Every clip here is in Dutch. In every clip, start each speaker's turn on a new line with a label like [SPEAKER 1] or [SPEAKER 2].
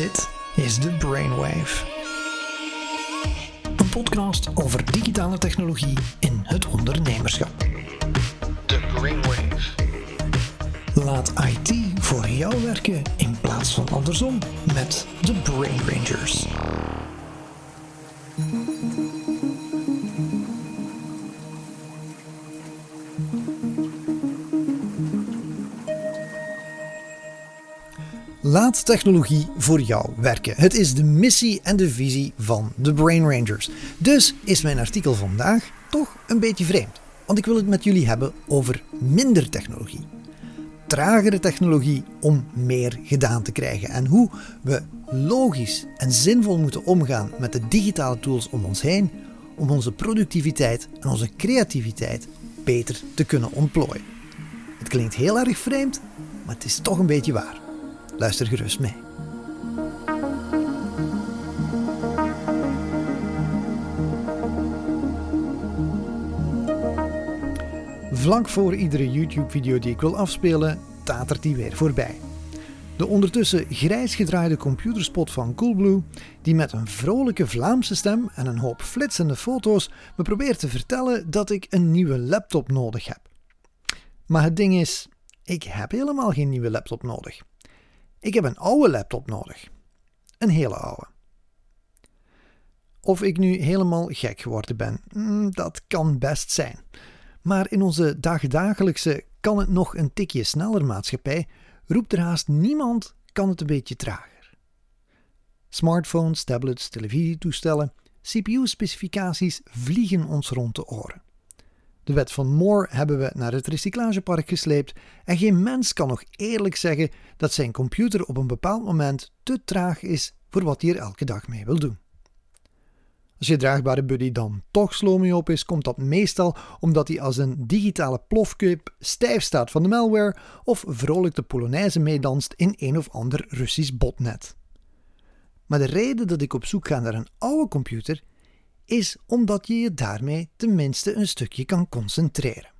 [SPEAKER 1] Dit is de Brainwave. Een podcast over digitale technologie in het ondernemerschap.
[SPEAKER 2] The Brainwave.
[SPEAKER 1] Laat IT voor jou werken in plaats van andersom met de Brain Rangers. Laat technologie voor jou werken. Het is de missie en de visie van de Brain Rangers. Dus is mijn artikel vandaag toch een beetje vreemd. Want ik wil het met jullie hebben over minder technologie. Tragere technologie om meer gedaan te krijgen. En hoe we logisch en zinvol moeten omgaan met de digitale tools om ons heen. Om onze productiviteit en onze creativiteit beter te kunnen ontplooien. Het klinkt heel erg vreemd, maar het is toch een beetje waar. Luister gerust mee. Vlak voor iedere YouTube-video die ik wil afspelen, tatert die weer voorbij. De ondertussen grijs gedraaide computerspot van Coolblue, die met een vrolijke Vlaamse stem en een hoop flitsende foto's me probeert te vertellen dat ik een nieuwe laptop nodig heb. Maar het ding is, ik heb helemaal geen nieuwe laptop nodig. Ik heb een oude laptop nodig. Een hele oude. Of ik nu helemaal gek geworden ben, mm, dat kan best zijn. Maar in onze dagdagelijkse kan het nog een tikje sneller maatschappij roept er haast niemand kan het een beetje trager. Smartphones, tablets, televisietoestellen, CPU-specificaties vliegen ons rond de oren. De wet van Moore hebben we naar het recyclagepark gesleept en geen mens kan nog eerlijk zeggen dat zijn computer op een bepaald moment te traag is voor wat hij er elke dag mee wil doen. Als je draagbare buddy dan toch slow mee op is, komt dat meestal omdat hij als een digitale plofkip stijf staat van de malware of vrolijk de Polonaise meedanst in een of ander Russisch botnet. Maar de reden dat ik op zoek ga naar een oude computer is omdat je je daarmee tenminste een stukje kan concentreren.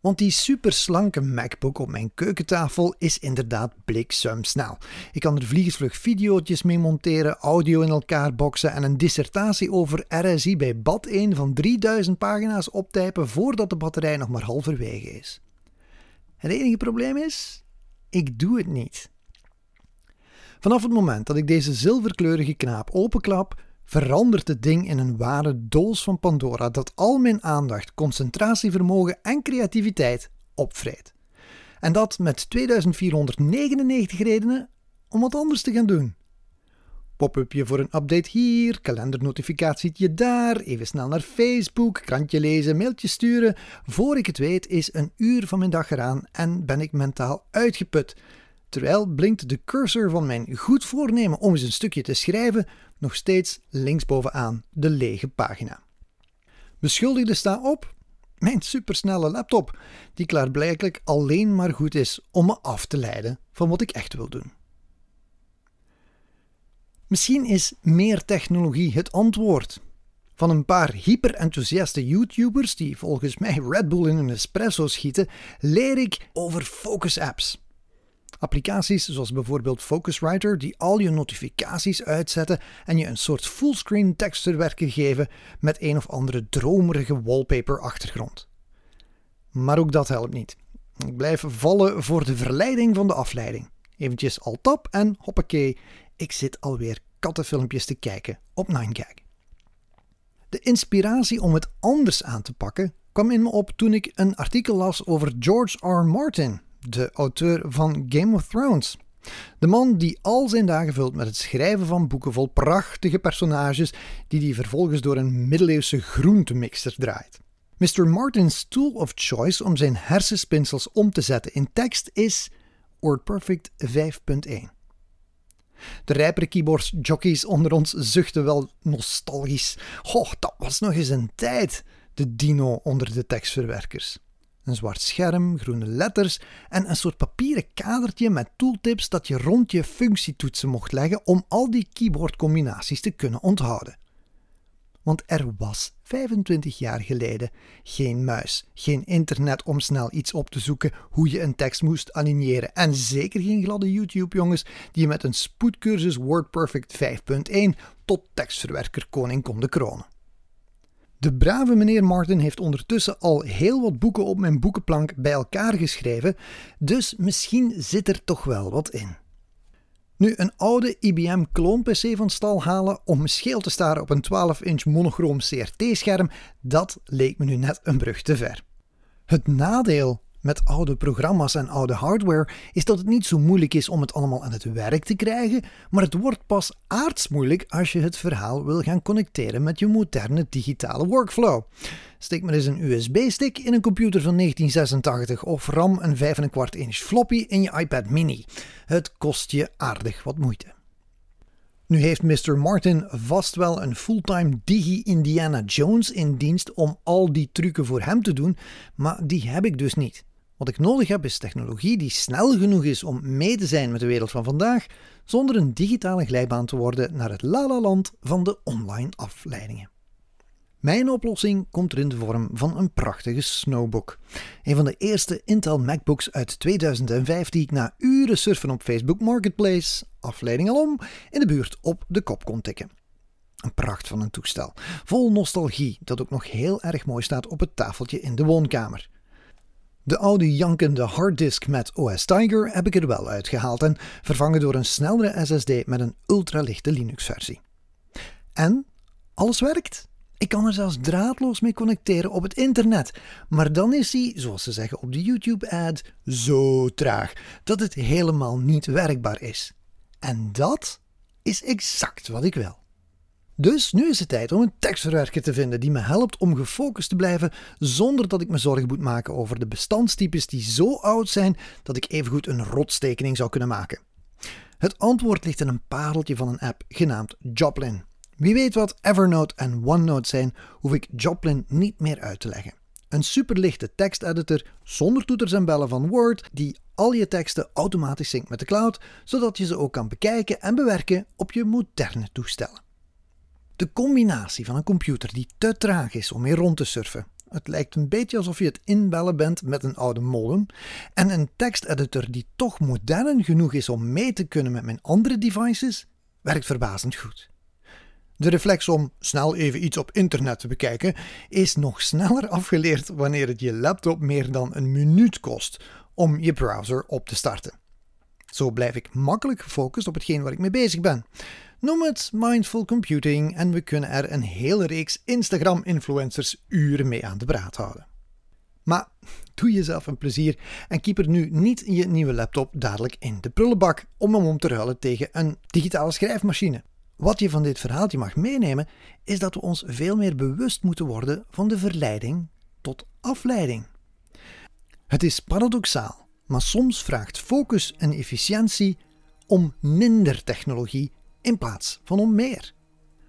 [SPEAKER 1] Want die superslanke MacBook op mijn keukentafel is inderdaad bliksemsnel. Ik kan er vliegensvlug video's mee monteren, audio in elkaar boksen en een dissertatie over RSI bij bad 1 van 3000 pagina's optypen voordat de batterij nog maar halverwege is. Het enige probleem is, ik doe het niet. Vanaf het moment dat ik deze zilverkleurige knaap openklap, verandert het ding in een ware doos van Pandora dat al mijn aandacht, concentratievermogen en creativiteit opvreet. En dat met 2499 redenen om wat anders te gaan doen. Pop-upje voor een update hier, kalendernotificatietje daar, even snel naar Facebook, krantje lezen, mailtje sturen. Voor ik het weet is een uur van mijn dag eraan en ben ik mentaal uitgeput. Terwijl blinkt de cursor van mijn goed voornemen om eens een stukje te schrijven nog steeds linksbovenaan de lege pagina. Beschuldigde sta op mijn supersnelle laptop, die klaarblijkelijk alleen maar goed is om me af te leiden van wat ik echt wil doen. Misschien is meer technologie het antwoord. Van een paar hyperenthousiaste YouTubers die volgens mij Red Bull in een espresso schieten, leer ik over focus apps. Applicaties zoals bijvoorbeeld Focuswriter die al je notificaties uitzetten en je een soort fullscreen tekstverwerker geven met een of andere dromerige wallpaper achtergrond. Maar ook dat helpt niet. Ik blijf vallen voor de verleiding van de afleiding. Eventjes al tap en hoppakee, ik zit alweer kattenfilmpjes te kijken op 9gag. De inspiratie om het anders aan te pakken kwam in me op toen ik een artikel las over George R. Martin, de auteur van Game of Thrones. De man die al zijn dagen vult met het schrijven van boeken vol prachtige personages, die hij vervolgens door een middeleeuwse groentemixer draait. Mr. Martin's tool of choice om zijn hersenspinsels om te zetten in tekst is WordPerfect 5.1. De rijpere keyboardsjockeys onder ons zuchten wel nostalgisch. Goh, dat was nog eens een tijd, de dino onder de tekstverwerkers. Een zwart scherm, groene letters en een soort papieren kadertje met tooltips dat je rond je functietoetsen mocht leggen om al die keyboardcombinaties te kunnen onthouden. Want er was 25 jaar geleden geen muis, geen internet om snel iets op te zoeken, hoe je een tekst moest aligneren en zeker geen gladde YouTube-jongens die je met een spoedcursus WordPerfect 5.1 tot tekstverwerker koning konden kronen. De brave meneer Martin heeft ondertussen al heel wat boeken op mijn boekenplank bij elkaar geschreven, dus misschien zit er toch wel wat in. Nu, een oude IBM kloon-PC van stal halen om scheel te staren op een 12-inch monochroom CRT-scherm, dat leek me nu net een brug te ver. Het nadeel met oude programma's en oude hardware is dat het niet zo moeilijk is om het allemaal aan het werk te krijgen, maar het wordt pas aardsmoeilijk als je het verhaal wil gaan connecteren met je moderne digitale workflow. Steek maar eens een USB-stick in een computer van 1986 of RAM een 5,25 inch floppy in je iPad mini. Het kost je aardig wat moeite. Nu heeft Mr. Martin vast wel een fulltime digi Indiana Jones in dienst om al die trucken voor hem te doen, maar die heb ik dus niet. Wat ik nodig heb is technologie die snel genoeg is om mee te zijn met de wereld van vandaag, zonder een digitale glijbaan te worden naar het lalaland van de online afleidingen. Mijn oplossing komt er in de vorm van een prachtige Snowbook. Een van de eerste Intel MacBooks uit 2005 die ik na uren surfen op Facebook Marketplace, afleiding alom, in de buurt op de kop kon tikken. Een pracht van een toestel, vol nostalgie, dat ook nog heel erg mooi staat op het tafeltje in de woonkamer. De oude jankende harddisk met OS Tiger heb ik er wel uitgehaald en vervangen door een snellere SSD met een ultralichte Linux-versie. En alles werkt. Ik kan er zelfs draadloos mee connecteren op het internet. Maar dan is hij, zoals ze zeggen op de YouTube-ad, zo traag dat het helemaal niet werkbaar is. En dat is exact wat ik wil. Dus nu is het tijd om een tekstverwerker te vinden die me helpt om gefocust te blijven zonder dat ik me zorgen moet maken over de bestandstypes die zo oud zijn dat ik evengoed een rotstekening zou kunnen maken. Het antwoord ligt in een pareltje van een app genaamd Joplin. Wie weet wat Evernote en OneNote zijn, hoef ik Joplin niet meer uit te leggen. Een superlichte teksteditor zonder toeters en bellen van Word die al je teksten automatisch zinkt met de cloud, zodat je ze ook kan bekijken en bewerken op je moderne toestellen. De combinatie van een computer die te traag is om mee rond te surfen, het lijkt een beetje alsof je het inbellen bent met een oude modem, en een teksteditor die toch modern genoeg is om mee te kunnen met mijn andere devices, werkt verbazend goed. De reflex om snel even iets op internet te bekijken is nog sneller afgeleerd wanneer het je laptop meer dan een minuut kost om je browser op te starten. Zo blijf ik makkelijk gefocust op hetgeen waar ik mee bezig ben. Noem het mindful computing en we kunnen er een hele reeks Instagram-influencers uren mee aan de praat houden. Maar doe jezelf een plezier en keep er nu niet je nieuwe laptop dadelijk in de prullenbak om hem om te ruilen tegen een digitale schrijfmachine. Wat je van dit verhaaltje mag meenemen, is dat we ons veel meer bewust moeten worden van de verleiding tot afleiding. Het is paradoxaal, maar soms vraagt focus en efficiëntie om minder technologie in plaats van om meer.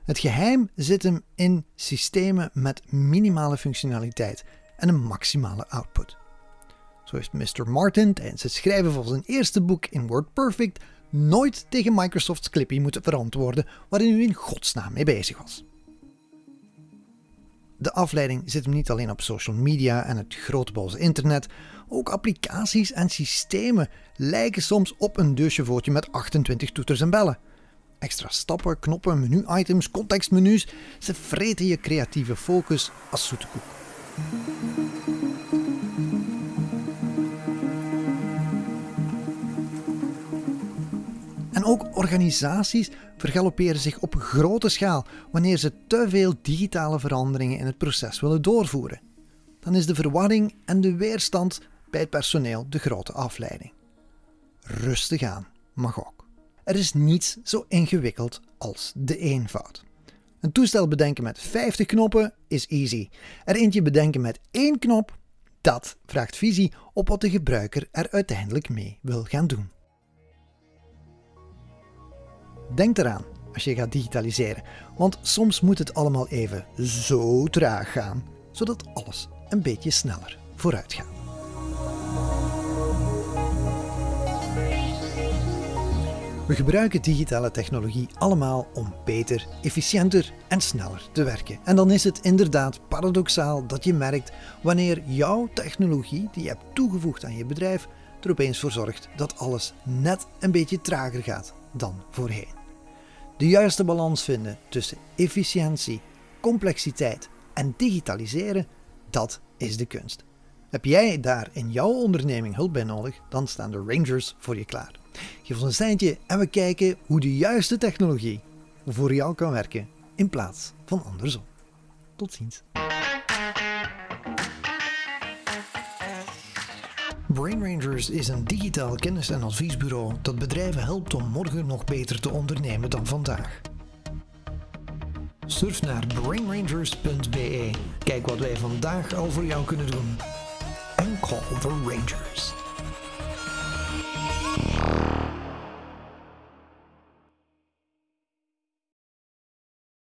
[SPEAKER 1] Het geheim zit hem in systemen met minimale functionaliteit en een maximale output. Zo heeft Mr. Martin tijdens het schrijven van zijn eerste boek in WordPerfect nooit tegen Microsoft's Clippy moeten verantwoorden waarin u in godsnaam mee bezig was. De afleiding zit hem niet alleen op social media en het grote boze internet, ook applicaties en systemen lijken soms op een deurchevootje met 28 toeters en bellen. Extra stappen, knoppen, menu-items, contextmenu's, ze vreten je creatieve focus als zoete koek. En ook organisaties vergalopperen zich op grote schaal wanneer ze te veel digitale veranderingen in het proces willen doorvoeren. Dan is de verwarring en de weerstand bij het personeel de grote afleiding. Rustig aan mag ook. Er is niets zo ingewikkeld als de eenvoud. Een toestel bedenken met 50 knoppen is easy. Er eentje bedenken met één knop, dat vraagt visie op wat de gebruiker er uiteindelijk mee wil gaan doen. Denk eraan als je gaat digitaliseren, want soms moet het allemaal even zo traag gaan, zodat alles een beetje sneller vooruit gaat. We gebruiken digitale technologie allemaal om beter, efficiënter en sneller te werken. En dan is het inderdaad paradoxaal dat je merkt wanneer jouw technologie die je hebt toegevoegd aan je bedrijf er opeens voor zorgt dat alles net een beetje trager gaat dan voorheen. De juiste balans vinden tussen efficiëntie, complexiteit en digitaliseren, dat is de kunst. Heb jij daar in jouw onderneming hulp bij nodig, dan staan de Rangers voor je klaar. Geef ons een seintje en we kijken hoe de juiste technologie voor jou kan werken in plaats van andersom. Tot ziens. Brain Rangers is een digitaal kennis- en adviesbureau dat bedrijven helpt om morgen nog beter te ondernemen dan vandaag. Surf naar brainrangers.be. Kijk wat wij vandaag al voor jou kunnen doen. En call the Rangers.